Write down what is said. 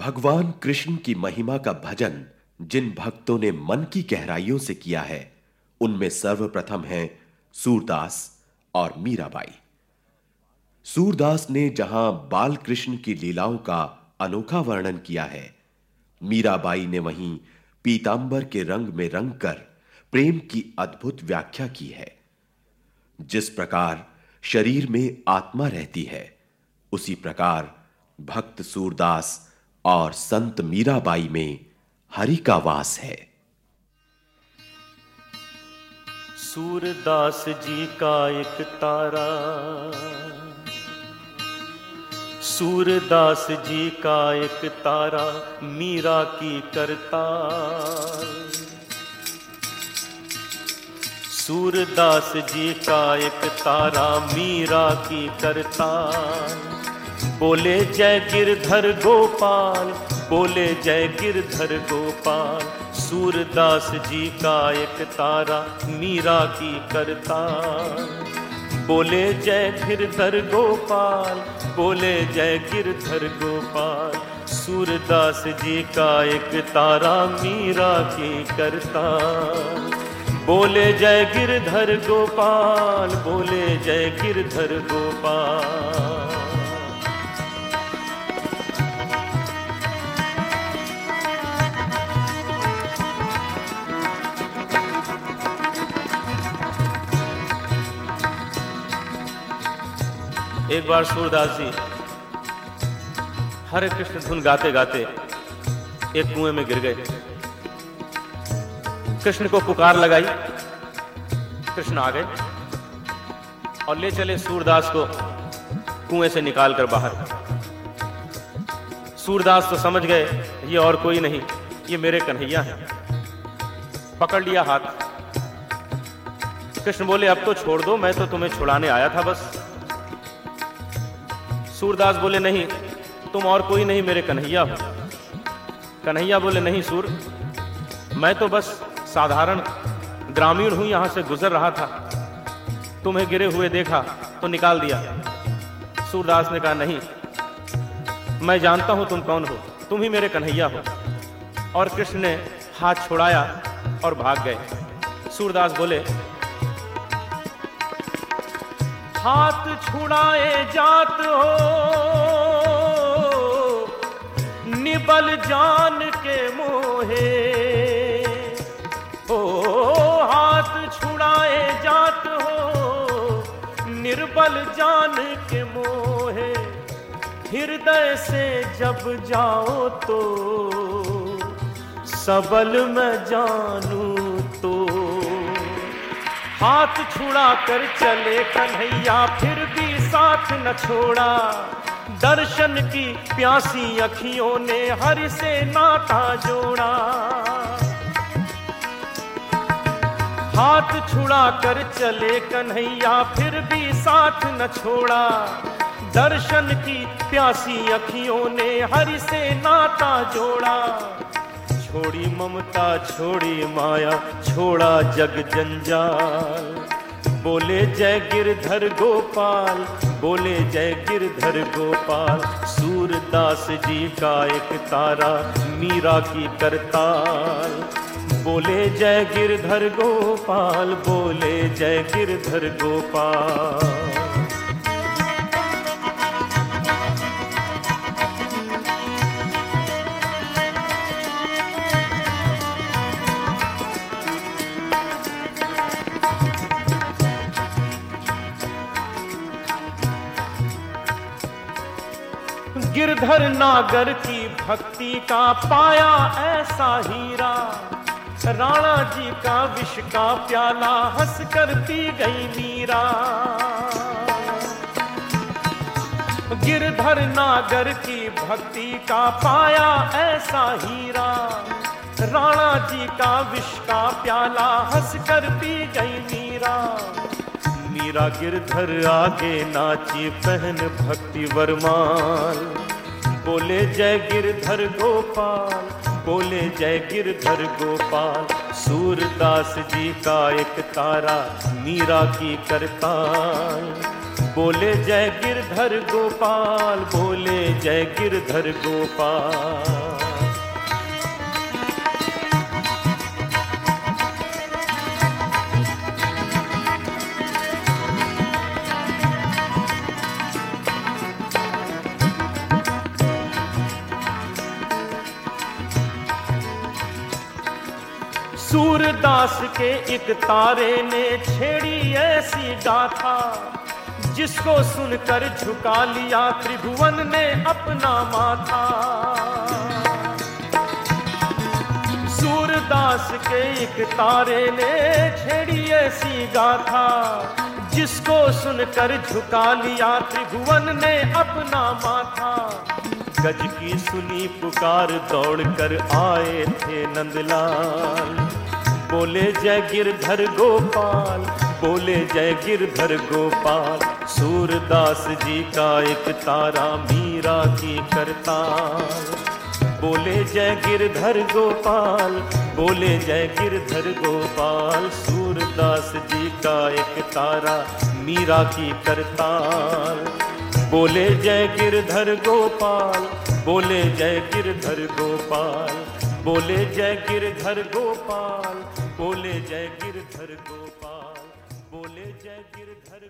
भगवान कृष्ण की महिमा का भजन जिन भक्तों ने मन की गहराइयों से किया है, उनमें सर्वप्रथम हैं सूरदास और मीराबाई। सूरदास ने जहाँ बाल कृष्ण की लीलाओं का अनोखा वर्णन किया है, मीराबाई ने वहीं पीतांबर के रंग में रंग कर प्रेम की अद्भुत व्याख्या की है। जिस प्रकार शरीर में आत्मा रहती है, उसी प्रकार भक्त सूरदास और संत मीराबाई में हरि का वास है। सूरदास जी का एक तारा, सूरदास जी का एक तारा मीरा की करता। सूरदास जी का एक तारा मीरा की करता। बोले जय गिरधर गोपाल, बोले जय गिरधर गोपाल, सूरदास जी का एक तारा मीरा की करता बोले जय गिरधर गोपाल, बोले जय गिरधर गोपाल, सूरदास जी का एक तारा मीरा की करता बोले जय गिरधर गोपाल, बोले जय गिरधर गोपाल। एक बार सूरदास जी हरे कृष्ण धुन गाते गाते एक कुएँ में गिर गए। कृष्ण को पुकार लगाई। कृष्ण आ गए और ले चले सूरदास को कुएँ से निकालकर बाहर। सूरदास तो समझ गए, ये और कोई नहीं, ये मेरे कन्हैया हैं। पकड़ लिया हाथ। कृष्ण बोले, अब तो छोड़ दो, मैं तो तुम्हें छुड़ाने आया था बस। सूरदास बोले, नहीं, तुम और कोई नहीं मेरे कन्हैया हो। कन्हैया बोले, नहीं सूर, मैं तो बस साधारण ग्रामीण हूँ, यहाँ से गुजर रहा था। तुम्हें गिरे हुए देखा तो निकाल दिया। सूरदास ने कहा, नहीं, मैं जानता हूँ तुम कौन हो, तुम ही मेरे कन्हैया हो। और कृष्ण ने हाथ छुड़ाया और भाग गए। सूरदास बोले हाथ छुड़ाए जात हो। निबल जान के मोहे। ओ हाथ छुड़ाए जात हो। निर्बल जान के मोहे। हृदय से जब जाओ तो सबल मैं जानू। हाथ छुड़ा कर चले कन्हैया, फिर भी साथ न छोड़ा। दर्शन की प्यासी अखियों ने हर से नाता जोड़ा। हाथ छुड़ा कर चले कन्हैया, फिर भी साथ न छोड़ा। दर्शन की प्यासी अखियों ने हर से नाता जोड़ा। छोड़ी ममता, छोड़ी माया, छोड़ा जग जंजाल। बोले जय गिरधर गोपाल, बोले जय गिरधर गोपाल। सूरदास जी का एक तारा मीरा की करताल। बोले जय गिरधर गोपाल, बोले जय गिरधर गोपाल। गिरधर नागर की भक्ति का पाया ऐसा हीरा। राणा जी का विष का प्याला हंस कर पी गई मीरा। गिरधर नागर की भक्ति का पाया ऐसा हीरा। राणा जी का विष का प्याला हंस कर पी गई मीरा। मीरा गिरधर आगे नाची पहन भक्ति वरमाल। बोले जय गिरधर गोपाल, बोले जय गिरधर गोपाल। सूरदास जी का एक तारा मीरा की करताल। बोले जय गिरधर गोपाल, बोले जय गिरधर गोपाल। सूरदास के एक तारे ने छेड़ी ऐसी गाथा जिसको सुनकर झुका लिया त्रिभुवन ने अपना माथा। सूरदास के एक तारे ने छेड़ी ऐसी गाथा, जिसको सुनकर झुका लिया त्रिभुवन ने अपना माथा। गज की सुनी पुकार दौड़ कर आए थे नंदलाल। बोले जय गिरधर गोपाल, बोले जय गिरधर गोपाल, सूरदास जी का एक तारा मीरा की करताल। बोले जय गिरधर गोपाल, बोले जय गिरधर गोपाल, सूरदास जी का एक तारा मीरा की करताल। बोले जय गिरधर गोपाल, बोले जय गिरधर गोपाल बोले जय गिरधर गोपाल बोले जय गिरधर गोपाल बोले जय गिरधर